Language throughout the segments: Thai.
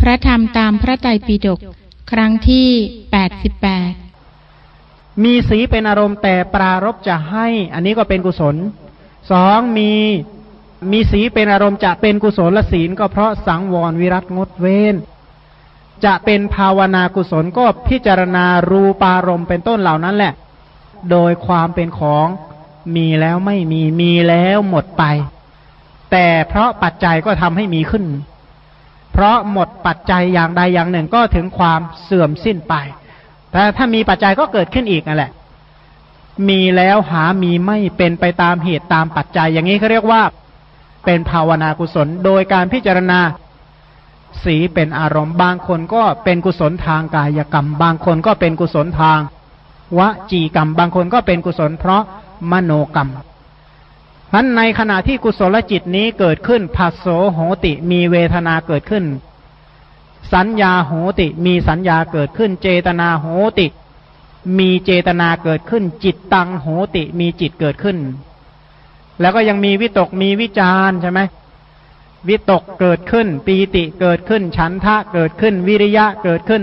พระธรรมตามพระไตรปิฎกครั้งที่แปดสิบแปดมีสีเป็นอารมณ์แต่ปรารบจะให้ อันนี้ก็เป็นกุศลสองมีมีสีเป็นอารมณ์จะเป็นกุศลศีลก็เพราะสังวรวิรัตงดเว้นจะเป็นภาวนากุศลก็พิจารณารูปารมณ์เป็นต้นเหล่านั้นแหละ โดยความเป็นของมีแล้วไม่มีมีแล้วหมดไป แต่เพราะปัจจัยก็ทำให้มีขึ้น เพราะหมดปัจจัยอย่างใดอย่างหนึ่งก็ถึงความเสื่อมสิ้นไป แต่ถ้ามีปัจจัยก็เกิดขึ้นอีกนั่นแหละ มีแล้วหามีไม่เป็นไปตามเหตุตามปัจจัย อย่างนี้เขาเรียกว่าเป็นภาวนากุศล โดยการพิจารณาสีเป็นอารมณ์ บางคนก็เป็นกุศลทางกายกรรม บางคนก็เป็นกุศลทางวจีกรรม บางคนก็เป็นกุศลเพราะมโนกรรม นั้นในขณะที่กุศลจิตนี้เกิดขึ้นผัสโสโหติมีเวทนาเกิดขึ้น สัญญาโหติมีสัญญาเกิดขึ้น เจตนาโหติ มีเจตนาเกิดขึ้น จิตตังโหติมีจิตเกิดขึ้น แล้วก็ยังมีวิตกมีวิจารใช่ไหมวิตกเกิดขึ้น ปีติเกิดขึ้น ฉันทะเกิดขึ้น วิริยะเกิดขึ้น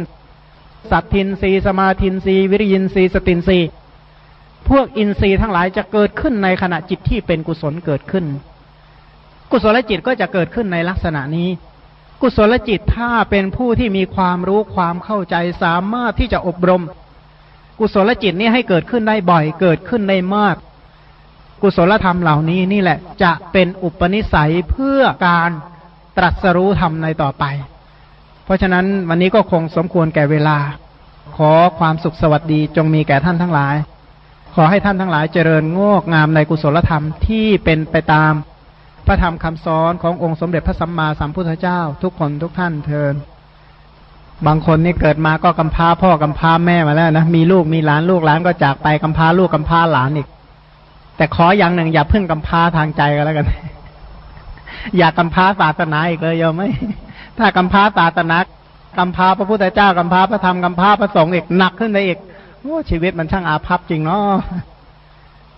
สัตทินรีสมาทินรีวิริยินรีสตินรี พวกอินทรีย์ทั้งหลายจะเกิดขึ้นในขณะจิตที่เป็นกุศลเกิดขึ้น กุศลจิตก็จะเกิดขึ้นในลักษณะนี้ กุศลจิตถ้าเป็นผู้ที่มีความรู้ความเข้าใจสามารถที่จะอบรม กุศลจิตนี้ให้เกิดขึ้นได้บ่อย เกิดขึ้นได้มาก กุศลธรรมเหล่านี้นี่แหละ จะเป็นอุปนิสัยเพื่อการตรัสรู้ธรรมในต่อไป เพราะฉะนั้นวันนี้ก็คงสมควรแก่เวลา ขอความสุขสวัสดีจงมีแก่ท่านทั้งหลาย ขอให้ท่านทั้งหลายเจริญงอกงามในกุศลธรรมที่เป็นไปตามพระธรรมคำสอนขององค์สมเด็จพระสัมมาสัมพุทธเจ้า ทุกคนทุกท่านเทินบางคนนี่เกิดมาก็กำพร้าพ่อกำพร้าแม่มาแล้วนะมีลูกมีหลานลูกหลานก็จากไปกำพร้าลูกกำพร้าหลานอีก แต่ขออย่างหนึ่งอย่าเพึ่งกำพร้าทางใจกันแล้วกัน อย่ากำพร้าศาสนาอีกเลยยอมไหมถ้ากำพร้าศาสนากำพร้าพระพุทธเจ้ากำพร้าพระธรรมกำพร้าพระสงฆ์อีกหนักขึ้นไปอีก ชีวิตมันช่างอาภัพจริงเนาะ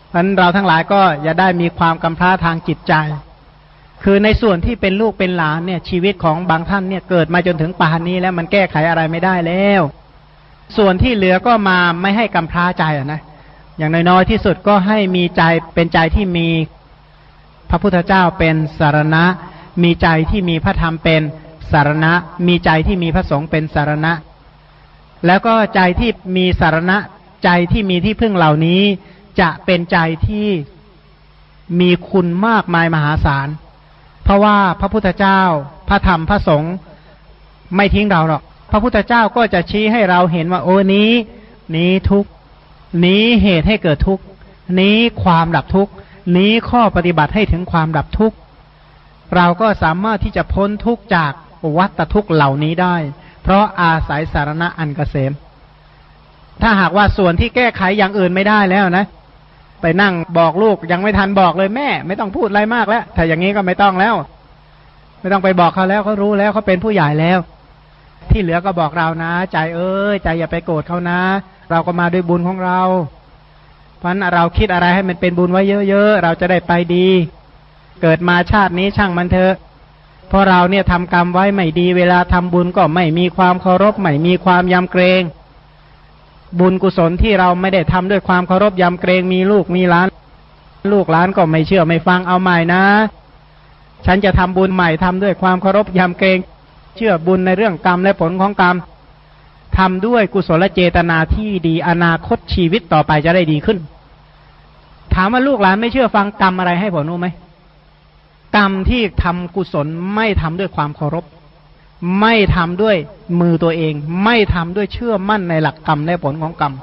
เพราะนั้นเราทั้งหลายก็อย่าได้มีความกำพร้าทางจิตใจ คือในส่วนที่เป็นลูกเป็นหลานเนี่ย ชีวิตของบางท่านเนี่ยเกิดมาจนถึงป่านนี้แล้วมันแก้ไขอะไรไม่ได้แล้ว ส่วนที่เหลือก็มาไม่ให้กำพร้าใจนะ อย่างน้อยๆที่สุดก็ให้มีใจเป็นใจที่มีพระพุทธเจ้าเป็นสารณะ มีใจที่มีพระธรรมเป็นสารณะ มีใจที่มีพระสงฆ์เป็นสารณะ แล้วก็ใจที่มีสารณะใจที่มีที่พึ่งเหล่านี้ จะเป็นใจที่มีคุณมากมายมหาศาล เพราะว่าพระพุทธเจ้า พระธรรมพระสงฆ์ไม่ทิ้งเราหรอก พระพุทธเจ้าก็จะชี้ให้เราเห็นว่าโอ้นี้ นี้ทุกนี้เหตุให้เกิดทุกนี้ความดับทุกนี้ข้อปฏิบัติให้ถึงความดับทุกเราก็สามารถที่จะพ้นทุกจากวัตทุกเหล่านี้ได้ เพราะอาศัยสารณะอันกเกษม ถ้าหากว่าส่วนที่แก้ไขอย่างอื่นไม่ได้แล้วนะ ไปนั่งบอกลูกยังไม่ทันบอกเลยแม่ ไม่ต้องพูดอะไรมากแล้ว ถ้าอย่างนี้ก็ไม่ต้องแล้ว ไม่ต้องไปบอกเขาแล้วเขารู้แล้วเขาเป็นผู้ใหญ่แล้ว ที่เหลือก็บอกเรานะ ใจเอ้ยใจอย่าไปโกรธเขานะ เราก็มาด้วยบุญของเรา เพราะนั้นเราคิดอะไรให้มันเป็นบุญไว้เยอะๆเราจะได้ไปดี เกิดมาชาตินี้ช่างมันเถอะ พราะเราเนี่ยทำกรรมไว้ไม่ดีเวลาทำบุญก็ไม่มีความเคารพไม่มีความยำเกรง บุญกุศลที่เราไม่ได้ทำด้วยความเคารพยำเกรงมีลูกมีหลาน ลูกหลานก็ไม่เชื่อไม่ฟังเอาใหม่นะ ฉันจะทำบุญใหม่ทำด้วยความเคารพยำเกรง เชื่อบุญในเรื่องกรรมและผลของกรรมทำด้วยกุศลเจตนาที่ดีอนาคตชีวิตต่อไปจะได้ดีขึ้น ถามว่าลูกหลานไม่เชื่อฟังกรรมอะไรให้ผลรู้ไหม กรรมที่ทำกุศลไม่ทำด้วยความเคารพ ไม่ทำด้วยมือตัวเอง ไม่ทำด้วยเชื่อมั่นในหลักกรรมและผลของกรรม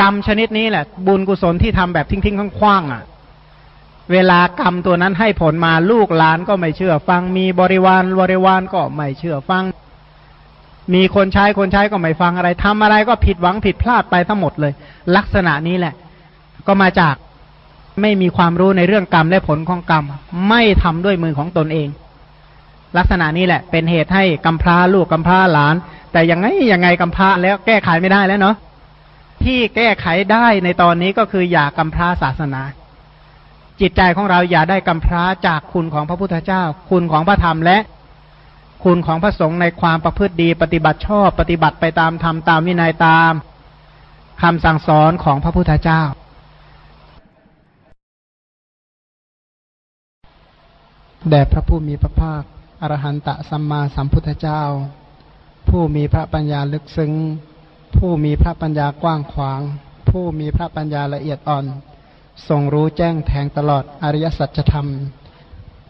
กรรมชนิดนี้แหละ บุญกุศลที่ทำแบบทิ้งๆคว้างๆอะ เวลากรรมตัวนั้นให้ผลมาลูกหลานก็ไม่เชื่อ ฟังมีบริวารบริวารก็ไม่เชื่อฟัง มีคนใช้คนใช้ก็ไม่ฟังอะไรทำอะไรก็ผิดหวังผิดพลาดไปทั้งหมดเลย ลักษณะนี้แหละ ก็มาจาก ไม่มีความรู้ในเรื่องกรรมและผลของกรรม ไม่ทำด้วยมือของตนเอง ลักษณะนี้แหละ เป็นเหตุให้กำพร้าลูกกำพร้าหลาน แต่ยังไงยังไงกำพร้าแล้วแก้ไขไม่ได้แล้วเนาะที่แก้ไขได้ในตอนนี้ก็คืออย่ากำพร้าศาสนา จิตใจของเราอย่าได้กำพร้าจากคุณของพระพุทธเจ้า คุณของพระธรรมและคุณของพระสงฆ์ในความประพฤติดี ปฏิบัติชอบ ปฏิบัติไปตามธรรมตามวินัยตามคำสั่งสอนของพระพุทธเจ้า แด่พระผู้มีพระภาค อรหันตะสัมมาสัมพุทธเจ้า ผู้มีพระปัญญาลึกซึ้ง ผู้มีพระปัญญากว้างขวาง ผู้มีพระปัญญาละเอียดอ่อน ทรงรู้แจ้งแทงตลอดอริยสัจธรรม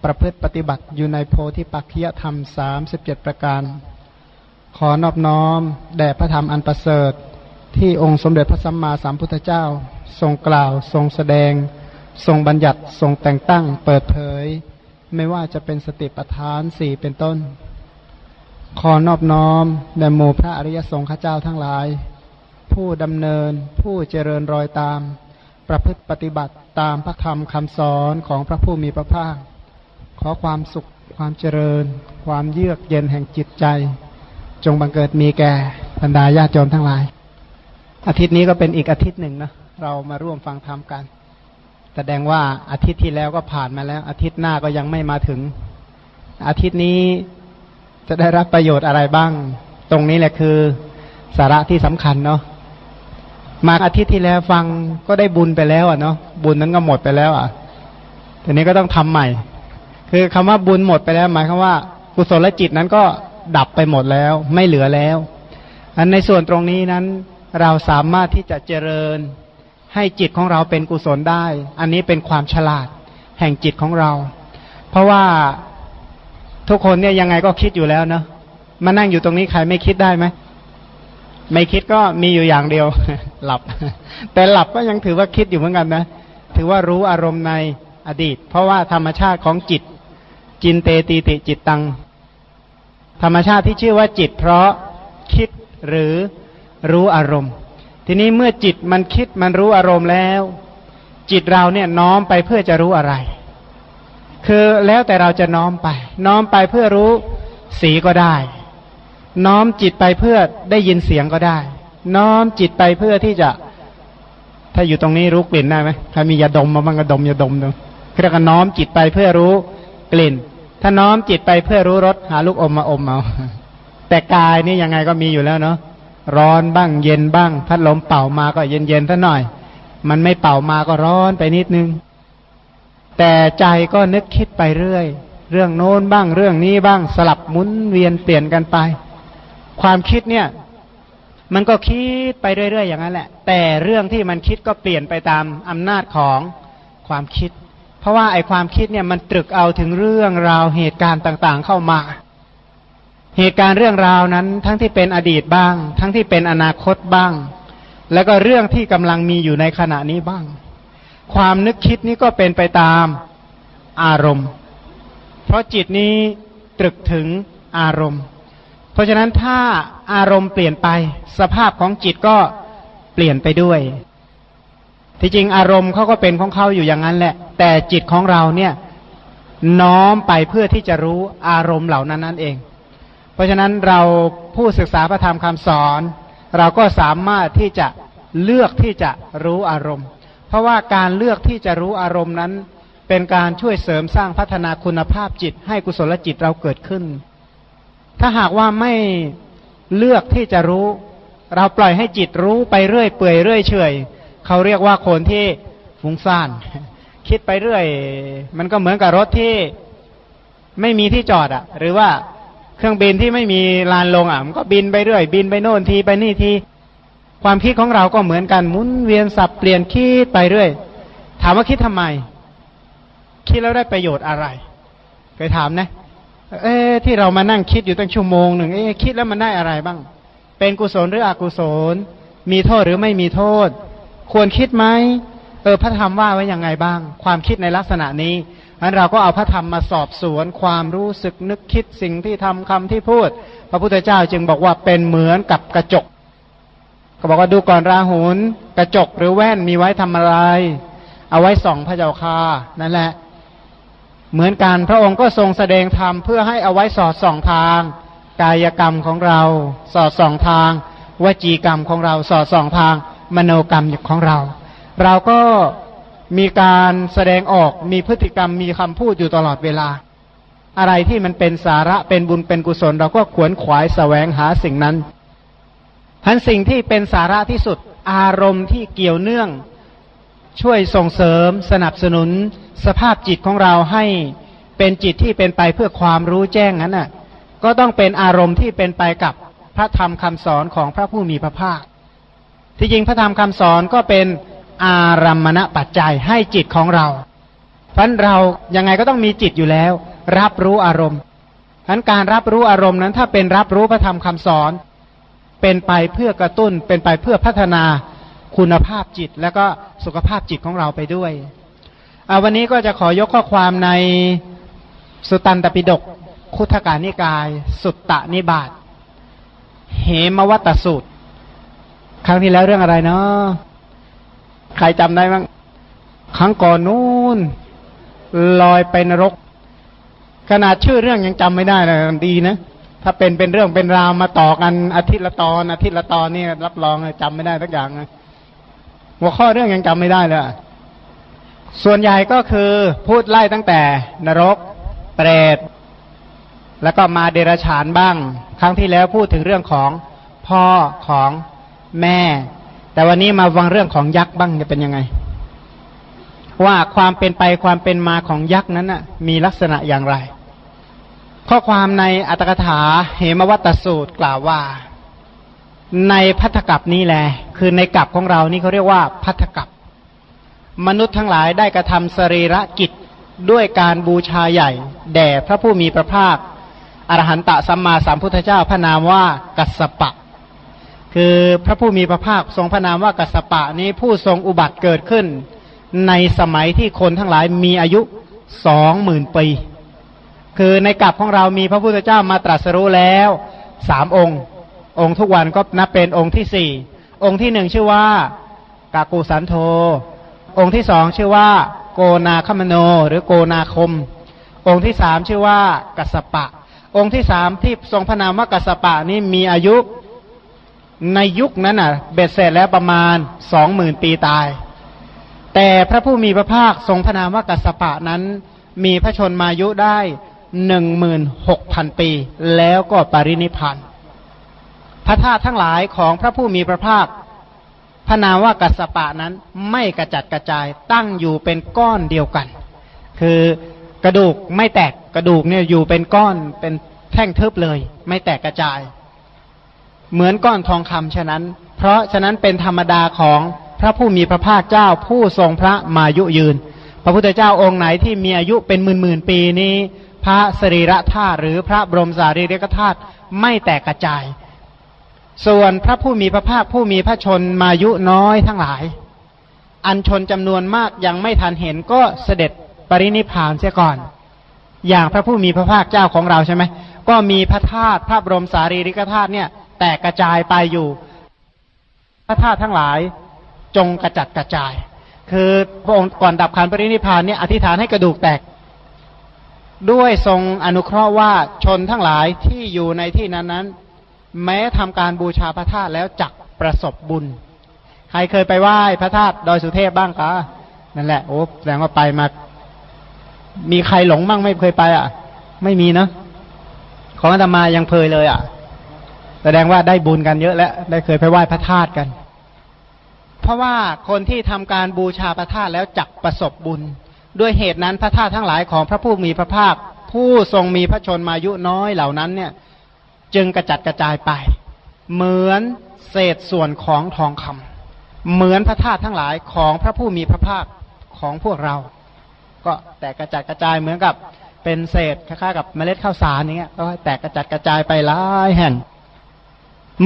ประพฤติปฏิบัติอยู่ในโพธิปักขียธรรมสามสิบเจ็ดประการ ขอนอบน้อม แด่พระธรรมอันประเสริฐ ที่องค์สมเด็จพระสัมมาสัมพุทธเจ้า ทรงกล่าว ทรงแสดง ทรงบัญญัติ ทรงแต่งตั้ง เปิดเผย ไม่ว่าจะเป็นสติปัฏฐานสี่เป็นต้น ขอนอบน้อมแด่หมู่พระอริยสงฆ์ข้าเจ้าทั้งหลาย ผู้ดำเนินผู้เจริญรอยตาม ประพฤติปฏิบัติตามพระธรรมคำสอนของพระผู้มีพระภาค ขอความสุขความเจริญ ความเยือกเย็นแห่งจิตใจ จงบังเกิดมีแก่บรรดาญาติโยมทั้งหลาย อาทิตย์นี้ก็เป็นอีกอาทิตย์หนึ่งนะเรามาร่วมฟังธรรมกัน แสดงว่าอาทิตย์ที่แล้วก็ผ่านมาแล้ว อาทิตย์หน้าก็ยังไม่มาถึง อาทิตย์นี้จะได้รับประโยชน์อะไรบ้าง ตรงนี้แหละคือสาระที่สำคัญเนาะมาอาทิตย์ที่แล้วฟังก็ได้บุญไปแล้วอะเนาะบุญนั้นก็หมดไปแล้ว อะทีนี้ก็ต้องทำใหม่ คือคำว่าบุญหมดไปแล้ว หมายความว่า กุศลจิตนั้นก็ดับไปหมดแล้ว ไม่เหลือแล้วอันในส่วนตรงนี้นั้นเราสามารถที่จะเจริญ ให้จิตของเราเป็นกุศลได้ อันนี้เป็นความฉลาดแห่งจิตของเรา เพราะว่าทุกคนเนี่ยยังไงก็คิดอยู่แล้วเนาะมานั่งอยู่ตรงนี้ใครไม่คิดได้ไหมไม่คิดก็มีอยู่อย่างเดียว หลับ แต่หลับก็ยังถือว่าคิดอยู่เหมือนกันนะ ถือว่ารู้อารมณ์ในอดีต เพราะว่าธรรมชาติของจิต จินเตตีติจิตตัง ธรรมชาติที่ชื่อว่าจิต เพราะคิดหรือรู้อารมณ์ ทีนี้เมื่อจิตมันคิดมันรู้อารมณ์แล้ว จิตเราเนี่ยน้อมไปเพื่อจะรู้อะไร คือแล้วแต่เราจะน้อมไป น้อมไปเพื่อรู้สีก็ได้ น้อมจิตไปเพื่อได้ยินเสียงก็ได้ น้อมจิตไปเพื่อที่จะ ถ้าอยู่ตรงนี้รู้กลิ่นได้ไหมใครมียาดมมาบ้างก็ดมยาดมดูเรียกว่าน้อมจิตไปเพื่อรู้กลิ่น ถ้าน้อมจิตไปเพื่อรู้รสหาลูกอมมาอมเอาแต่กายนี่ยังไงก็มีอยู่แล้วเนาะ ร้อนบ้างเย็นบ้าง พัดลมเป่ามาก็เย็นเย็นท่าหน่อย มันไม่เป่ามาก็ร้อนไปนิดนึง แต่ใจก็นึกคิดไปเรื่อย เรื่องโน้นบ้างเรื่องนี้บ้างสลับหมุนเวียนเปลี่ยนกันไป ความคิดเนี่ย มันก็คิดไปเรื่อยๆอย่างนั้นแหละ แต่เรื่องที่มันคิดก็เปลี่ยนไปตามอำนาจของความคิด เพราะว่าไอ้ความคิดเนี่ยมันตรึกเอาถึงเรื่องราวเหตุการณ์ต่าง ๆ เข้ามา เหตุการณ์เรื่องราวนั้นทั้งที่เป็นอดีตบ้าง ทั้งที่เป็นอนาคตบ้าง แล้วก็เรื่องที่กำลังมีอยู่ในขณะนี้บ้าง ความนึกคิดนี้ก็เป็นไปตามอารมณ์ เพราะจิตนี้ตรึกถึงอารมณ์ เพราะฉะนั้นถ้าอารมณ์เปลี่ยนไป สภาพของจิตก็เปลี่ยนไปด้วย ที่จริงอารมณ์เขาก็เป็นของเขาอยู่อย่างนั้นแหละ แต่จิตของเราเนี่ยน้อมไปเพื่อที่จะรู้อารมณ์เหล่านั้นนั่นเอง ราะฉะนั้นเราผู้ศึกษาพระธรรมคำสอน เราก็สามารถที่จะเลือกที่จะรู้อารมณ์ เพราะว่าการเลือกที่จะรู้อารมณ์นั้น เป็นการช่วยเสริมสร้างพัฒนาคุณภาพจิต ให้กุศลจิตเราเกิดขึ้น ถ้าหากว่าไม่เลือกที่จะรู้ เราปล่อยให้จิตรู้ไปเรื่อยเปื่อยเรื่อยเฉยเขาเรียกว่าคนที่ฟุ้งซ่าน คิดไปเรื่อย มันก็เหมือนกับรถที่ไม่มีที่จอดอะ่ะหรือว่า เครื่องบินที่ไม่มีลานลงอะมันก็บินไปเรื่อย บินไปโน่นทีไปนี่ที ความคิดของเราก็เหมือนกันหมุนเวียนสับเปลี่ยนคิดไปเรื่อย ถามว่าคิดทำไม คิดแล้วได้ประโยชน์อะไรเคยถามนะ เอ๊ที่เรามานั่งคิดอยู่ตั้งชั่วโมงหนึ่งเอ๊คิดแล้วมันได้อะไรบ้าง เป็นกุศลหรืออกุศล มีโทษหรือไม่มีโทษ ควรคิดไหมเออพระธรรมว่าไว้ยังไงบ้าง ความคิดในลักษณะนี้ นั้นเราก็เอาพระธรรมมาสอบสวนความรู้สึกนึกคิดสิ่งที่ทำคำที่พูด พระพุทธเจ้าจึงบอกว่าเป็นเหมือนกับกระจก ก็บอกว่าดูก่อนราหุลกระจกหรือแว่นมีไว้ทำอะไร เอาไว้ส่องพระเจ้าค่ะนั่นแหละ เหมือนกันพระองค์ก็ทรงแสดงธรรมเพื่อให้เอาไว้สอดส่องทาง กายกรรมของเรา สอดส่องทางวจีกรรมของเราสอดส่องทางมโนกรรมของเรา เราก็ มีการแสดงออกมีพฤติกรรมมีคำพูดอยู่ตลอดเวลา อะไรที่มันเป็นสาระเป็นบุญเป็นกุศล เราก็ขวนขวายแสวงหาสิ่งนั้นทั้นสิ่งที่เป็นสาระที่สุดอารมณ์ที่เกี่ยวเนื่อง ช่วยส่งเสริม สนับสนุน สภาพจิตของเราให้เป็นจิตที่เป็นไปเพื่อความรู้แจ้งนั้นน่ะ ก็ต้องเป็นอารมณ์ที่เป็นไปกับพระธรรมคำสอนของพระผู้มีพระภาค ที่จริงพระธรรมคำสอนก็เป็น อารัมมณปัจจัยให้จิตของเราเพราะเรายังไงก็ต้องมีจิตอยู่แล้ว รับรู้อารมณ์ฉะนั้นการรับรู้อารมณ์นั้นถ้าเป็นรับรู้พระธรรมคำสอน เป็นไปเพื่อกระตุ้น เป็นไปเพื่อพัฒนาคุณภาพจิต และก็สุขภาพจิตของเราไปด้วยวันนี้ก็จะขอยกข้อความในสุตันตปิฎกคุถการนิกาย สุตตะนิบาตเหมวัตสูตร ครั้งที่แล้วเรื่องอะไรเนาะ ใครจำได้บ้างครั้งก่อนนู้นลอยไปนรก ขนาดชื่อเรื่องยังจำไม่ได้เลยดีนะถ้าเป็นเป็นเรื่องเป็นราวมาต่อกันอาทิตย์ละตอนอาทิตย์ละตอนนี่รับรองจำไม่ได้ทุกอย่างหัวข้อเรื่องยังจำไม่ได้เลยส่วนใหญ่ก็คือพูดไล่ตั้งแต่นรก เปรตแล้วก็มาเดรัจฉานบ้าง ครั้งที่แล้วพูดถึงเรื่องของพ่อของแม่ แต่วันนี้มาฟังเรื่องของยักษ์บ้างจะเป็นยังไง ว่าความเป็นไปความเป็นมาของยักษ์นั้นน่ะ มีลักษณะอย่างไร ข้อความในอัตถกถาเหมวัตสูตรกล่าวว่า ในพัทธกับนี้แหละคือในกับของเรานี่เขาเรียกว่าพัทธกับ มนุษย์ทั้งหลายได้กระทำสรีระกิจด้วยการบูชาใหญ่ แด่พระผู้มีพระภาคอรหันตสัมมาสัมพุทธเจ้าพระนามว่ากัสสปะ คือพระผู้มีพระภาคทรงพระนามว่ากัสปะนี้ผู้ทรงอุบัติเกิดขึ้น ในสมัยที่คนทั้งหลายมีอายุสองหมื่นปี คือในกลับของเรามีพระพุทธเจ้ามาตรัสรู้แล้วสามองค์ องค์ทุกวันก็นับเป็นองค์ที่สี่องค์ที่หนึ่งชื่อว่ากากูสันโธองค์ที่สองชื่อว่า โกนาคมโนหรือโกนาคม องค์ที่สามชื่อว่ากัสปะ องค์ที่สามที่ทรงพระนามว่ากัสปะนี้มีอายุ ในยุคนั้นน่ะ เบ็ดเสร็จแล้วประมาณสองหมื่นปีตาย แต่พระผู้มีพระภาคทรงพระนามว่ากัสปะนั้น มีพระชนมายุได้หนึ่งหมื่นหกพันปี แล้วก็ปรินิพานพระธาตุทั้งหลายของพระผู้มีพระภาคพระนามว่ากัสปะนั้นไม่กระจัดกระจายตั้งอยู่เป็นก้อนเดียวกัน คือกระดูกไม่แตกกระดูกเนี่ยอยู่เป็นก้อนเป็นแท่งทึบเลย ไม่แตกกระจาย เหมือนก้อนทองคำฉะนั้น เพราะฉะนั้นเป็นธรรมดาของพระผู้มีพระภาคเจ้าผู้ทรงพระมายุยืน พระพุทธเจ้าองค์ไหนที่มีอายุเป็นหมื่นหมื่นปีนี้ พระสรีระธาตุหรือพระบรมสารีริกธาตุไม่แตกกระจาย ส่วนพระผู้มีพระภาคผู้มีพระชนมายุน้อยทั้งหลาย อันชนจำนวนมากยังไม่ทันเห็นก็เสด็จปรินิพานเสียก่อน อย่างพระผู้มีพระภาคเจ้าของเราใช่ไหมก็มีพระธาตุพระบรมสารีริกธาตุเนี่ย แตกกระจายไปอยู่พระธาตุทั้งหลายจงกระจัดกระจาย คือพระองค์ก่อนดับขันปรินิพานเนี่ยอธิษฐานให้กระดูกแตก ด้วยทรงอนุเคราะห์ว่าชนทั้งหลายที่อยู่ในที่นั้นนั้น แม้ทำการบูชาพระธาตุแล้วจักประสบบุญ ใครเคยไปไหว้พระธาตุดอยสุเทพบ้างคะนั่นแหละโอ้แสดงว่าไปมา มีใครหลงบ้างไม่เคยไปอะ ไม่มีเนะของอาตมายังเพยเลยอะ แสดงว่าได้บุญกันเยอะแล้วได้เคยไปไหว้พระธาตุกัน เพราะว่าคนที่ทำการบูชาพระธาตุแล้วจักประสบบุญ ด้วยเหตุนั้นพระธาตุทั้งหลายของพระผู้มีพระภาค ผู้ทรงมีพระชนมายุน้อยเหล่านั้นเนี่ย จึงกระจัดกระจายไป เหมือนเศษส่วนของทองคำเหมือนพระธาตุทั้งหลายของพระผู้มีพระภาคของพวกเรา ก็แตกกระจัดกระจายเหมือนกับเป็นเศษคล้ายๆกับเมล็ดข้าวสารอย่างเงี้ยก็แตกกระจัดกระจายไปหลายแห่ง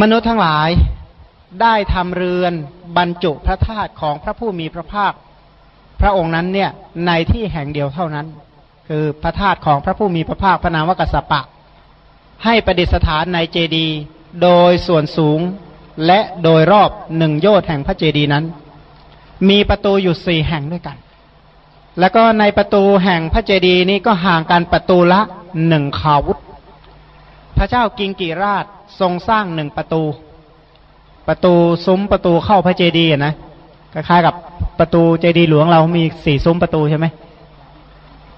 มนุษย์ทั้งหลายได้ทำเรือนบรรจุพระธาตุของพระผู้มีพระภาค พระองค์นั้นเนี่ยในที่แห่งเดียวเท่านั้น คือพระธาตุของพระผู้มีพระภาคพระนามว่ากัสสปะ ให้ประดิษฐานในเจดีย์โดยส่วนสูงและโดยรอบหนึ่งโยชน์แห่งพระเจดีย์นั้น มีประตูอยู่สี่แห่งด้วยกัน แล้วก็ในประตูแห่งพระเจดีย์นี้ก็ห่างกันประตูละหนึ่งขาวุธ พระเจ้ากิงกิราช ทรงสร้างหนึ่งประตู ประตูซุ้มประตูเข้าพระเจดีย์นะคล้ายๆกับประตูเจดีย์หลวงเรามีสี่ซุ้มประตูใช่ไหม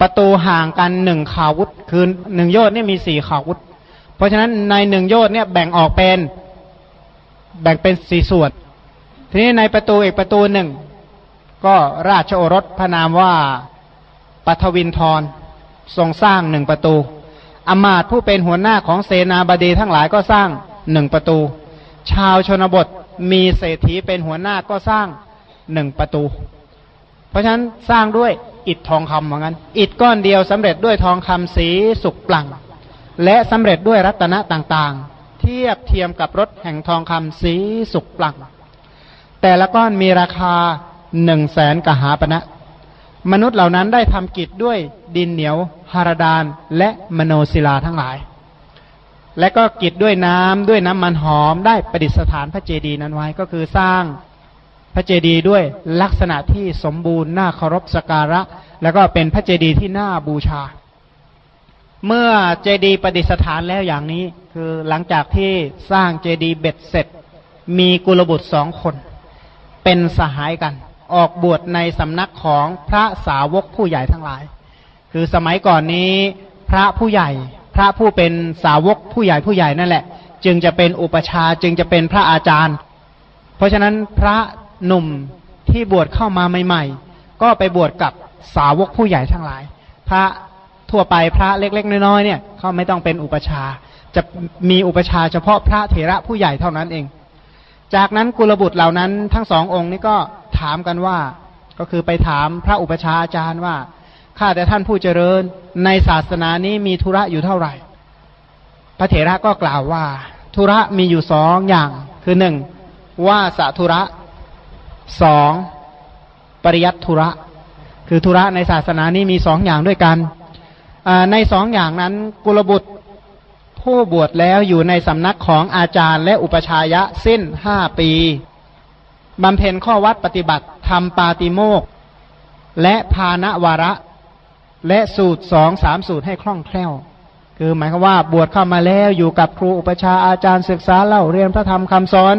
ประตูห่างกันหนึ่งขาวุธคือหนึ่งโยชน์เนี่ยมีสี่ขาวุธ เพราะฉะนั้นในหนึ่งโยชน์เนี่ยแบ่งออกเป็น แบ่งเป็นสี่ส่วน ทีนี้ในประตูอีกประตูหนึ่งก็ราชโอรสพระนามว่าปัทวินทรทรงสร้างหนึ่งประตู อมาตผู้เป็นหัวหน้าของเสนาบดีทั้งหลายก็สร้างหนึ่งประตู ชาวชนบทมีเศรษฐีเป็นหัวหน้าก็สร้างหนึ่งประตู เพราะฉะนั้นสร้างด้วยอิฐทองคำเหมือนกันอิฐก้อนเดียวสำเร็จด้วยทองคำสีสุกปลังและสำเร็จด้วยรัตนะต่างๆ เทียบเทียมกับรถแห่งทองคำสีสุกปลังแต่ละก้อนมีราคาหนึ่งแสนกหาปณะ มนุษย์เหล่านั้นได้ทำกิจด้วยดินเหนียวฮารดานและมโนศิลาทั้งหลาย และก็กิจด้วยน้ำด้วยน้ำมันหอมได้ประดิษฐานพระเจดีย์นั้นไว้ก็คือสร้างพระเจดีย์ด้วยลักษณะที่สมบูรณ์น่าเคารพสการะ แล้วก็เป็นพระเจดีย์ที่น่าบูชา เมื่อเจดีย์ประดิษฐานแล้วอย่างนี้ คือหลังจากที่สร้างเจดีย์เบ็ดเสร็จ มีกุลบุตรสองคน เป็นสหายกัน ออกบวชในสำนักของพระสาวกผู้ใหญ่ทั้งหลาย คือสมัยก่อนนี้พระผู้ใหญ่ พระผู้เป็นสาวกผู้ใหญ่ผู้ใหญ่นั่นแหละ จึงจะเป็นอุปชาจึงจะเป็นพระอาจารย์ เพราะฉะนั้นพระหนุ่มที่บวชเข้ามาใหม่ ๆ ก็ไปบวชกับสาวกผู้ใหญ่ทั้งหลาย พระทั่วไปพระเล็กๆน้อยๆเนี่ยเขาไม่ต้องเป็นอุปชาจะมีอุปชาเฉพาะพระเถระผู้ใหญ่เท่านั้นเอง จากนั้นกุลบุตรเหล่านั้นทั้งสององค์นี้ก็ถามกันว่า ก็คือไปถามพระอุปชาอาจารย์ว่าข้าแต่ท่านผู้เจริญในศาสนานี้มีธุระอยู่เท่าไหร่ พระเถระก็กล่าวว่า ธุระมีอยู่สองอย่าง คือหนึ่งว่าสธุระสองปริยัตธุระ คือธุระในศาสนานี้มีสองอย่างด้วยกันในสองอย่างนั้นกุลบุตร ผู้บวชแล้วอยู่ในสำนักของอาจารย์และอุปชายะสิ้นห้าปีบำเพ็ญข้อวัดปฏิบัติทำปาติโมก และภาณวาระ และสูตรสองสามสูตรให้คล่องแคล่ว คือหมายความว่าบวชเข้ามาแล้วอยู่กับครูอุปชาอาจารย์ศึกษาเล่าเรียนพระธรรมคำสอน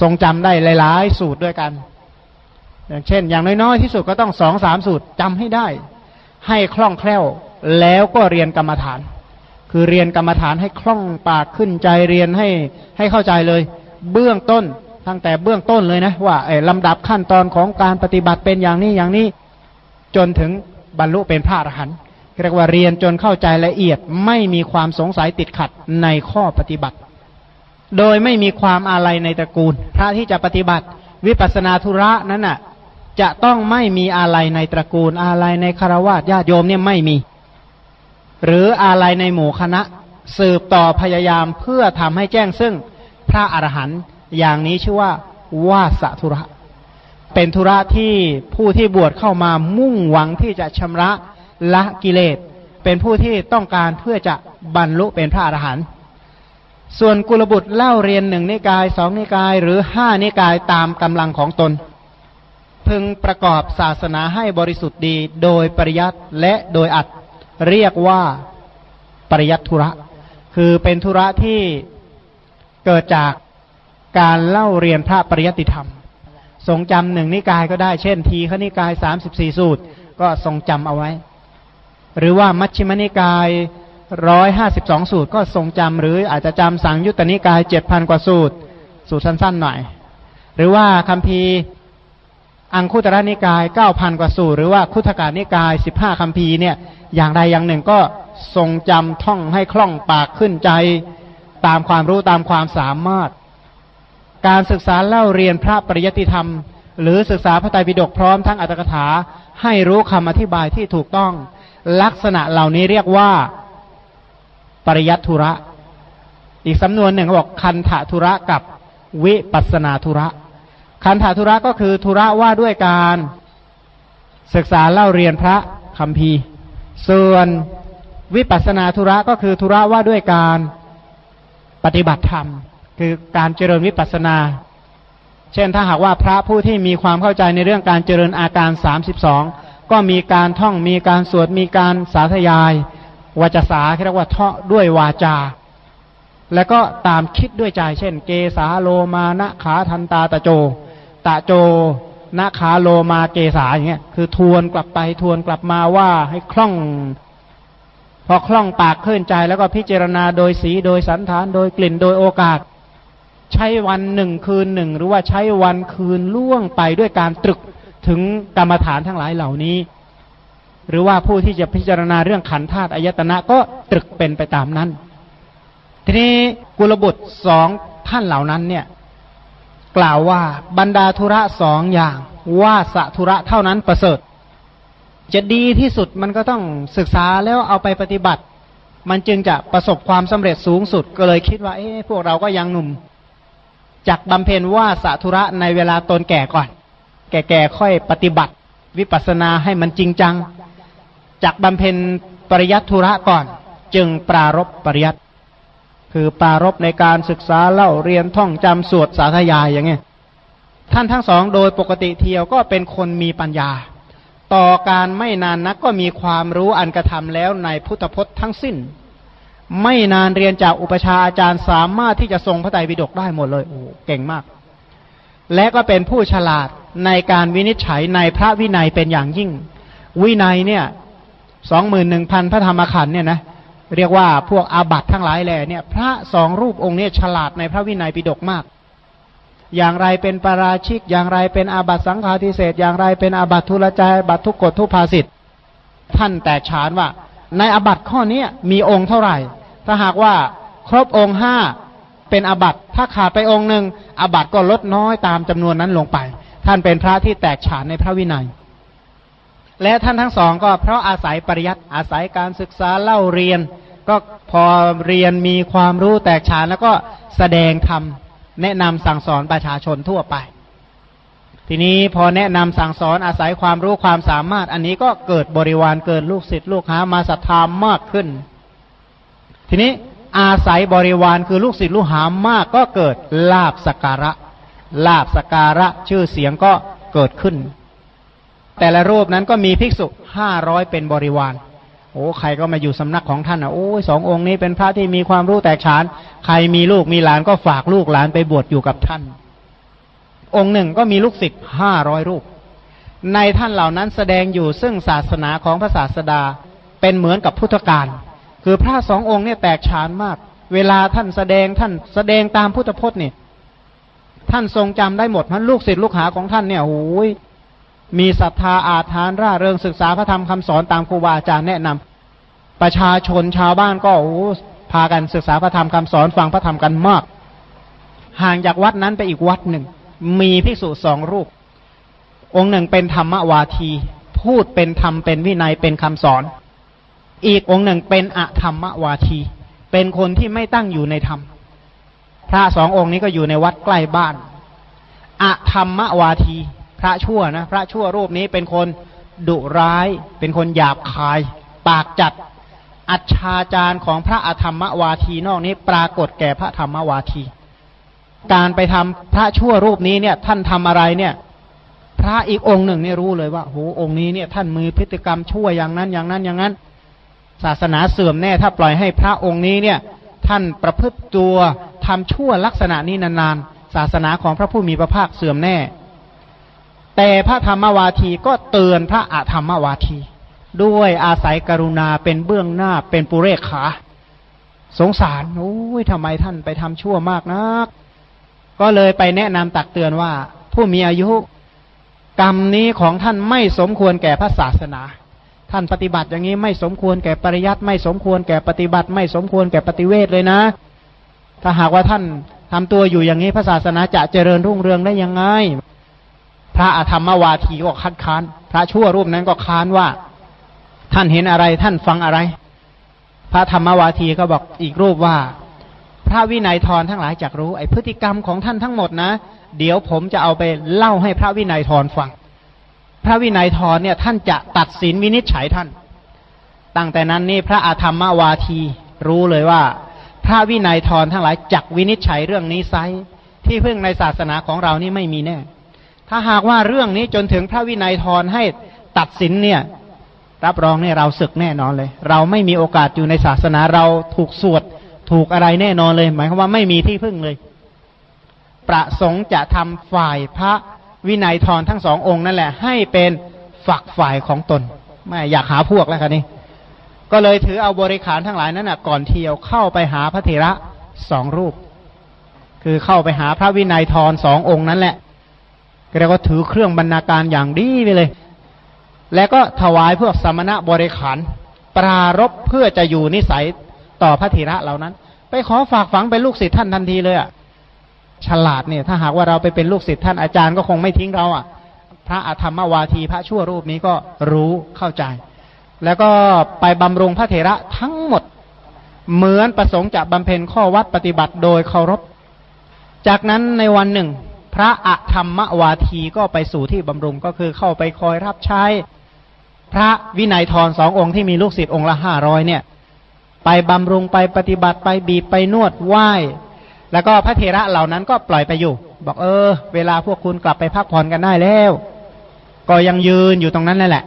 ทรงจำได้หลายๆ สูตรด้วยกัน อย่างเช่น อย่างน้อยๆที่สุดก็ต้องสองสามสูตรจำให้ได้ ให้คล่องแคล่ว แล้วก็เรียนกรรมฐาน คือเรียนกรรมฐานให้คล่องปากขึ้นใจเรียนให้ให้เข้าใจเลย เบื้องต้นตั้งแต่เบื้องต้นเลยนะ ว่าไอ้ลำดับขั้นตอนของการปฏิบัติเป็นอย่างนี้อย่างนี้ จนถึงบรรลุเป็นพระอรหันต์เรียกว่าเรียนจนเข้าใจละเอียดไม่มีความสงสัยติดขัดในข้อปฏิบัติ โดยไม่มีความอะไรในตระกูล พระที่จะปฏิบัติ วิปัสนาธุระนั้นน่ะ จะต้องไม่มีอะไรในตระกูลอะไรในคารวะญาติโยมเนี่ยไม่มี หรืออะไรในหมู่คณะ สืบต่อพยายามเพื่อทำให้แจ้งซึ่งพระอรหันต์อย่างนี้ชื่อว่าวาสธุระ เป็นธุระที่ผู้ที่บวชเข้ามามุ่งหวังที่จะชำระละกิเลส เป็นผู้ที่ต้องการเพื่อจะบรรลุเป็นพระอรหันต์ส่วนกุลบุตรเล่าเรียนหนึ่งนิกายสองนิกายหรือห้านิกายตามกำลังของตน พึงประกอบศาสนาให้บริสุทธิ์ดีโดยปริยัติและโดยอัด เรียกว่าปริยัตธุระ คือเป็นธุระที่เกิดจากการเล่าเรียนพระปริยัติธรรม ทรงจำหนึ่งนิกายก็ได้เช่น ทีขณิกายสามสิบสี่สูตร ก็ทรงจำเอาไว้ หรือว่ามัชฌิมนิกายร้อยห้าสิบสองสูตรก็ทรงจำหรืออาจจะจำสังยุตตนิกายเจ็ดพันกว่าสูตร สูตรสั้นๆหน่อย หรือว่าคำพี อังคุตระนิกายเก้าพันกว่าสูตรหรือว่าคุถการนิกายสิบห้าคำพีเนี่ย อย่างใดอย่างหนึ่งก็ทรงจำท่องให้คล่องปากขึ้นใจ ตามความรู้ตามความสามารถ การศึกษาเล่าเรียนพระปริยติธรรม หรือศึกษาพระไตรปิฎกพร้อมทั้งอัตถกถาให้รู้คำอธิบายที่ถูกต้อง ลักษณะเหล่านี้เรียกว่าปริยัตุระ อีกสำนวนหนึ่งเขาบอกคันธะธุระกับวิปัสนาธุระ คันธะธุระก็คือธุระว่าด้วยการศึกษาเล่าเรียนพระคำพีส่วนวิปัสนาธุระก็คือธุระว่าด้วยการปฏิบัติธรรม คือการเจริญวิปัสนา เช่นถ้าหากว่าพระผู้ที่มีความเข้าใจในเรื่องการเจริญอาการสามสิบสองก็มีการท่องมีการสวดมีการสาธยายวาจาสาเรียกว่าเทาะด้วยวาจา แล้วก็ตามคิดด้วยใจ เช่น เกสาโลมานะขาทันตาตะโจ ตะโจนาคาโลมาเกสาอย่างเงี้ยคือทวนกลับไปทวนกลับมาว่าให้คล่อง พอคล่องปากเคลื่อนใจแล้วก็พิจารณาโดยสีโดยสันฐานโดยกลิ่นโดยโอกาส ใช้วันหนึ่งคืนหนึ่งหรือว่าใช้วันคืนล่วงไปด้วยการตรึกถึงกรรมฐานทั้งหลายเหล่านี้ หรือว่าผู้ที่จะพิจารณาเรื่องขันธ์ธาตุอายตนะก็ตรึกเป็นไปตามนั้น ทีนี้กุลบุตรสองท่านเหล่านั้นเนี่ย กล่าวว่าบรรดาธุระสองอย่างว่าสะธุระเท่านั้นประเสริฐ จะดีที่สุดมันก็ต้องศึกษาแล้วเอาไปปฏิบัติ มันจึงจะประสบความสำเร็จสูงสุดก็เลยคิดว่า เอ๊ะพวกเราก็ยังหนุ่มจักบำเพ็ญว่าสะธุระในเวลาตนแก่ก่อน แก่ๆค่อยปฏิบัติ วิปัสสนาให้มันจริงจังจักบำเพ็ญปริยัติธุระก่อน จึงปรารบปริยัติ คือปารบในการศึกษาเล่าเรียนท่องจำสวดสาธยายอย่างเงี้ยท่านทั้งสองโดยปกติเทียวก็เป็นคนมีปัญญา ต่อการไม่นานนักก็มีความรู้อันกระทำแล้วในพุทธพจน์ทั้งสิ้น ไม่นานเรียนจากอุปชาอาจารย์สามารถที่จะทรงพระไตรปิฎกได้หมดเลยโอ้เก่งมาก และก็เป็นผู้ฉลาดในการวินิจฉัยในพระวินัยเป็นอย่างยิ่ง วินัยเนี่ยสองหมื่นหนึ่งพันพระธรรมขันธ์เนี่ยนะ เรียกว่าพวกอาบัตทั้งหลายแหล่เนี่ย พระสองรูปองค์เนี่ยฉลาดในพระวินัยปิฎกมาก อย่างไรเป็นปราชิก อย่างไรเป็นอาบัตสังฆาทิเศษอย่างไรเป็นอาบัตทุลใจบัตทุกกฎทุพาสิทธ์ท่านแต่ฉานว่า ในอาบัตข้อนี้มีองค์เท่าไหร่ ถ้าหากว่าครบองค์ห้าเป็นอาบัตถ้าขาดไปองค์หนึ่งอาบัตก็ลดน้อยตามจำนวนนั้นลงไป ท่านเป็นพระที่แตกฉานในพระวินัย และท่านทั้งสองก็เพราะอาศัยปริยัติอาศัยการศึกษาเล่าเรียน ก็พอเรียนมีความรู้แตกฉานแล้วก็แสดงธรรมแนะนำสั่งสอนประชาชนทั่วไป ทีนี้พอแนะนำสั่งสอนอาศัยความรู้ความสามารถ อันนี้ก็เกิดบริวารเกิดลูกศิษย์ลูกหามาศรัทธามากขึ้น ทีนี้อาศัยบริวารคือลูกศิษย์ลูกหามากก็เกิดลาบสการะลาบสการะชื่อเสียงก็เกิดขึ้น แต่ละรูปนั้นก็มีภิกษุห้าร้อยเป็นบริวาร โอ้ใครก็มาอยู่สำนักของท่านอะโอ้ยสององค์นี้เป็นพระที่มีความรู้แตกฉาน ใครมีลูกมีหลานก็ฝากลูกหลานไปบวชอยู่กับท่าน องค์หนึ่งก็มีลูกศิษย์ห้าร้อยรูป ในท่านเหล่านั้นแสดงอยู่ซึ่งศาสนาของพระศาสดาเป็นเหมือนกับพุทธการคือพระสององค์เนี่ยแตกฉานมาก เวลาท่านแสดงท่านแสดงตามพุทธพจน์เนี่ยท่านทรงจำได้หมดพันลูกศิษย์ลูกหาของท่านเนี่ยโอ้ย มีศรัทธาอาถานร่าเริงศึกษาพระธรรมคำสอนตามครูบาอาจารย์แนะนำประชาชนชาวบ้านก็โอ้พากันศึกษาพระธรรมคำสอนฟังพระธรรมกันมาก ห่างจากวัดนั้นไปอีกวัดหนึ่ง มีภิกษุสองรูป องค์หนึ่งเป็นธรรมวาที พูดเป็นธรรมเป็นวินัยเป็นคำสอน อีกองค์หนึ่งเป็นอธรรมวาที เป็นคนที่ไม่ตั้งอยู่ในธรรมพระสององค์นี้ก็อยู่ในวัดใกล้บ้านอธรรมวาที ระชั่วนะพระชั่วรูปนี้เป็นคนดุร้าย เป็นคนหยาบคาย ปากจัด อัจฉาจารของพระอธรรมวาทีนอกนี้ปรากฏแก่พระธรรมวาที การไปทำพระชั่วรูปนี้เนี่ย ท่านทำอะไรเนี่ย พระอีกองค์หนึ่งเนี่ยรู้เลยว่าโหองค์นี้เนี่ย ท่านมือพฤติกรรมชั่วอย่างนั้นอย่างนั้นอย่างนั้น ศาสนาเสื่อมแน่ถ้าปล่อยให้พระองค์นี้เนี่ย ท่านประพฤติตัวทำชั่วลักษณะนี้นานๆศาสนาของพระผู้มีพระภาคเสื่อมแน่ แต่พระธรรมวาทีก็เตือนพระอธรรมวาที ด้วยอาศัยกรุณาเป็นเบื้องหน้าเป็นปุเรขา สงสารโอ้ยทำไมท่านไปทำชั่วมากนัก ก็เลยไปแนะนำตักเตือนว่า ผู้มีอายุกรรมนี้ของท่านไม่สมควรแก่พระศาสนา ท่านปฏิบัติอย่างนี้ไม่สมควรแก่ปริยัติไม่สมควรแก่ปฏิบัติ ไม่สมควรแก่ปฏิเวทเลยนะ ถ้าหากว่าท่านทำตัวอยู่อย่างนี้พระศาสนาจะเจริญรุ่งเรืองได้ยังไง พระอธรรมวาทีก็คัดค้าน พระชั่วรูปนั้นก็ค้านว่า ท่านเห็นอะไรท่านฟังอะไร พระธรรมวาทีก็บอกอีกรูปว่า พระวินัยทรทั้งหลายจักรู้ไอพฤติกรรมของท่านทั้งหมดนะ เดี๋ยวผมจะเอาไปเล่าให้พระวินัยทรฟัง พระวินัยทรเนี่ยท่านจะตัดสินวินิจฉัยท่าน ตั้งแต่นั้นนี่พระอาธรรมวาทีรู้เลยว่า พระวินัยทรทั้งหลายจักวินิจฉัยเรื่องนี้ไซที่พึ่งในศาสนาของเรานี่ไม่มีแน่ ถ้าหากว่าเรื่องนี้จนถึงพระวินัยทรให้ตัดสินเนี่ย รับรองเนี่ยเราศึกแน่นอนเลย เราไม่มีโอกาสอยู่ในศาสนาเราถูกสวดถูกอะไรแน่นอนเลย หมายความว่าไม่มีที่พึ่งเลย ประสงค์จะทำฝ่ายพระวินัยทรทั้งสององค์นั่นแหละ ให้เป็นฝักฝ่ายของตน ไม่อยากหาพวกแล้วคันนี้ ก็เลยถือเอาบริขารทั้งหลายนั้นนะก่อนเที่ยวเข้าไปหาพระเถระสองรูป คือเข้าไปหาพระวินัยทรสององค์นั้นแหละ เรียกว่าถือเครื่องบรรณาการอย่างดีไปเลย แล้วก็ถวายพวกสมณะบริขารปรารบเพื่อจะอยู่นิสัยต่อพระเถระเหล่านั้น ไปขอฝากฝังเป็นลูกศิษย์ท่านทันทีเลยอะฉลาดเนี่ย ถ้าหากว่าเราไปเป็นลูกศิษย์ท่านอาจารย์ก็คงไม่ทิ้งเราอะพระอธรรมวาทีพระชั่วรูปนี้ก็รู้เข้าใจ แล้วก็ไปบำรุงพระเถระทั้งหมด เหมือนประสงค์จะบำเพ็ญข้อวัดปฏิบัติโดยเคารพ จากนั้นในวันหนึ่ง พระอธรรมวาทีก็ไปสู่ที่บำรุงก็คือเข้าไปคอยรับใช้ พระวินัยทรสององค์ที่มีลูกศิษย์องค์ละห้าร้อยเนี่ย ไปบำรุงไปปฏิบัติไปบีบไปนวดไหว้ แล้วก็พระเทระเหล่านั้นก็ปล่อยไปอยู่ บอกเออ เวลาพวกคุณกลับไปพักผ่อนกันได้แล้ว ก็ยังยืนอยู่ตรงนั้นนั่นแหละ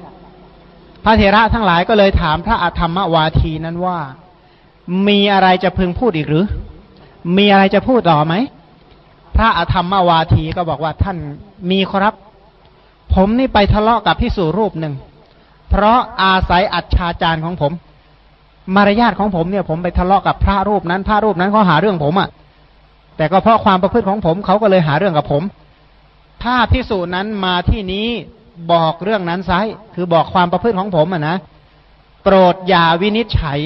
พระเทระทั้งหลายก็เลยถามพระอธรรมวาทีนั้นว่า มีอะไรจะพึงพูดอีกหรือ มีอะไรจะพูดต่อไหม พระอธรรมวาทีก็บอกว่าท่านมีครับ ผมนี่ไปทะเลาะกับพิสูรรูปหนึ่ง เพราะอาศัยอัจฉาจารของผม มารยาทของผมเนี่ย ผมไปทะเลาะกับพระรูปนั้น พระรูปนั้นเขาหาเรื่องผมอะ่ะ แต่ก็เพราะความประพฤติของผมเขาก็เลยหาเรื่องกับผม ถ้าพิสูจนั้นมาที่นี้บอกเรื่องนั้นไซคือบอกความประพฤติของผมอะนะโปรดอย่าวินิจฉัย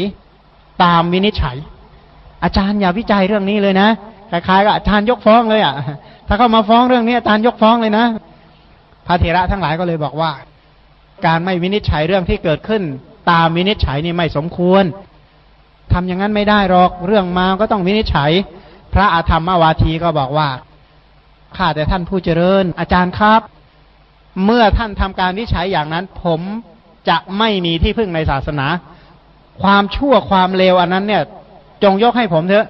ตามวินิจฉัย อาจารย์อย่าวิจัยเรื่องนี้เลยนะ คล้ายๆกับอาจารย์ยกฟ้องเลยอะ ถ้าเขามาฟ้องเรื่องนี้อาจารย์ยกฟ้องเลยนะพระเถระทั้งหลายก็เลยบอกว่า การไม่วินิจฉัยเรื่องที่เกิดขึ้น ตามวินิจฉัยนี่ไม่สมควรทำอย่างนั้นไม่ได้หรอกเรื่องมาก็ต้องวินิจฉัย พระอาธรรมวาทีก็บอกว่าข้าแต่ท่านผู้เจริญ อาจารย์ครับ เมื่อท่านทำการวิจัยอย่างนั้น ผมจะไม่มีที่พึ่งในศาสนา ความชั่วความเลวอันนั้นเนี่ย จงยกให้ผมเถอะ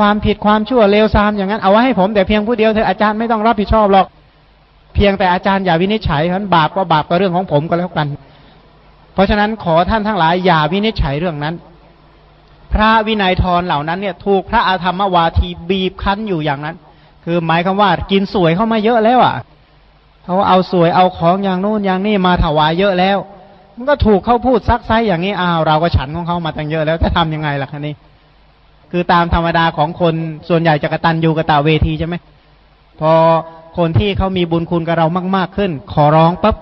ความผิดความชั่วเลวทรามอย่างนั้นเอาไว้ให้ผมแต่เพียงผู้เดียวเถอะอาจารย์ไม่ต้องรับผิดชอบหรอก เพียงแต่อาจารย์อย่าวินิจฉัยนั้นบาปก็บาปก็เรื่องของผมก็แล้วกัน เพราะฉะนั้นขอท่านทั้งหลายอย่าวินิจฉัยเรื่องนั้น พระวินัยทรเหล่านั้นเนี่ย ถูกพระอาธรรมวาทีบีบคั้นอยู่อย่างนั้น คือหมายคำว่ากินสวยเข้ามาเยอะแล้วอะเขาเอาสวยเอาของอย่างโน้นอย่างนี้มาถวายเยอะแล้ว มันก็ถูกเขาพูดซักไซอย่างนี้อ้าวเราก็ฉันของเขามาตั้งเยอะแล้วจะทำยังไงล่ะคะนี่ คือตามธรรมดาของคนส่วนใหญ่จะกระตันอยู่กระตาเวทีใช่ไหมพอคนที่เขามีบุญคุณกับเรามาก ๆขึ้น ขอร้องปั๊บ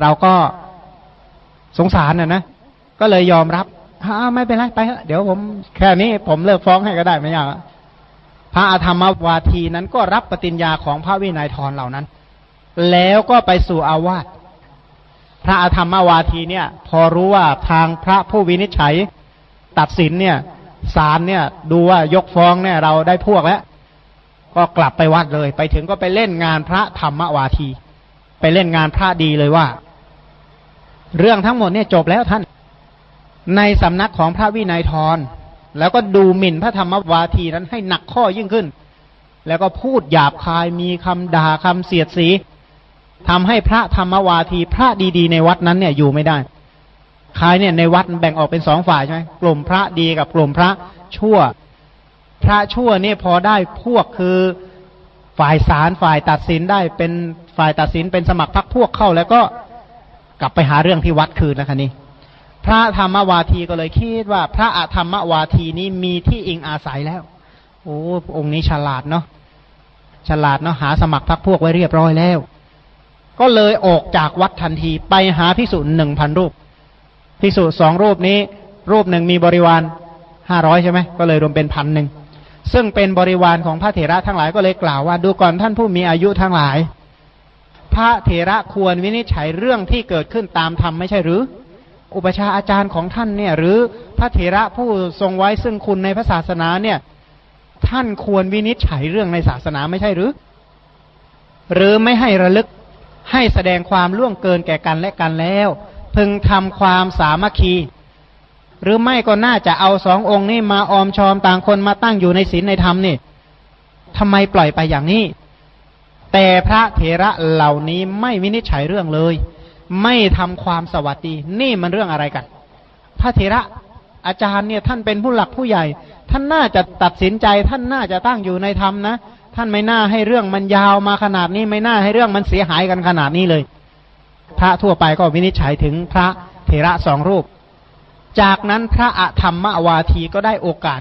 เราก็สงสารน่ะนะก็เลยยอมรับฮ่าไม่เป็นไรไปเดี๋ยวผมแค่นี้ผมเลิกฟ้องให้ก็ได้ไม่ยากพระอาธรรมวาทีนั้นก็รับปฏิญญาของพระวินัยทรเหล่านั้น แล้วก็ไปสู่อาวาสพระอาธรรมวาทีเนี่ย พอรู้ว่าทางพระผู้วินิจฉัยตัดสินเนี่ย ศาลเนี่ย ดูว่ายกฟ้องเนี่ย เราได้พวกแล้ว ก็กลับไปวัดเลย ไปถึงก็ไปเล่นงานพระธรรมวาที ไปเล่นงานพระดีเลยว่า เรื่องทั้งหมดเนี่ยจบแล้วท่าน ในสำนักของพระวินัยทรแล้วก็ดูหมิ่นพระธรรมวาทีนั้นให้หนักข้อยิ่งขึ้น แล้วก็พูดหยาบคายมีคำด่าคำเสียดสีทำให้พระธรรมวาทีพระดีๆ ในวัดนั้นเนี่ยอยู่ไม่ได้ คายเนี่ยในวัดแบ่งออกเป็นสองฝ่ายใช่ไหมกลุ่มพระดีกับกลุ่มพระชั่ว พระชั่วเนี่ยพอได้พวกคือฝ่ายสารฝ่ายตัดสินได้เป็นฝ่ายตัดสินเป็นสมัครพรรคพวกเข้า แล้วก็กลับไปหาเรื่องที่วัดคืนนะคะนี่พระธรรมวาทีก็เลยคิดว่า พระอธรรมวาทีนี้มีที่อิงอาศัยแล้ว โอ้องค์นี้ฉลาดเนาะฉลาดเนาะหาสมัครพรรคพวกไว้เรียบร้อยแล้ว ก็เลยออกจากวัดทันทีไปหาพิสุหนึ่งพันรูป ภิกษุสองรูปนี้ รูปหนึ่งมีบริวารห้าร้อยใช่ไหมก็เลยรวมเป็นพันหนึ่งซึ่งเป็นบริวารของพระเถระทั้งหลายก็เลยกล่าวว่า ดูก่อนท่านผู้มีอายุทั้งหลาย พระเถระควรวินิจฉัยเรื่องที่เกิดขึ้นตามธรรมไม่ใช่หรือ อุปชาอาจารย์ของท่านเนี่ย หรือพระเถระผู้ทรงไว้ซึ่งคุณในพระศาสนาเนี่ย ท่านควรวินิจฉัยเรื่องในศาสนาไม่ใช่หรือ หรือไม่ให้ระลึกให้แสดงความล่วงเกินแก่กันและกันแล้ว พึงทำความสามัคคี หรือไม่ก็น่าจะเอาสององค์นี้มาออมชอมต่างคนมาตั้งอยู่ในศีลในธรรมนี่ทำไมปล่อยไปอย่างนี้ แต่พระเถระเหล่านี้ไม่วินิจฉัยเรื่องเลย ไม่ทำความสวัสดี นี่มันเรื่องอะไรกัน พระเถระอาจารย์เนี่ยท่านเป็นผู้หลักผู้ใหญ่ ท่านน่าจะตัดสินใจ ท่านน่าจะตั้งอยู่ในธรรมนะ ท่านไม่น่าให้เรื่องมันยาวมาขนาดนี้ ไม่น่าให้เรื่องมันเสียหายกันขนาดนี้เลย พระทั่วไปก็วินิจฉัยถึงพระเถระสองรูป จากนั้นพระอธรรมวาทีก็ได้โอกาส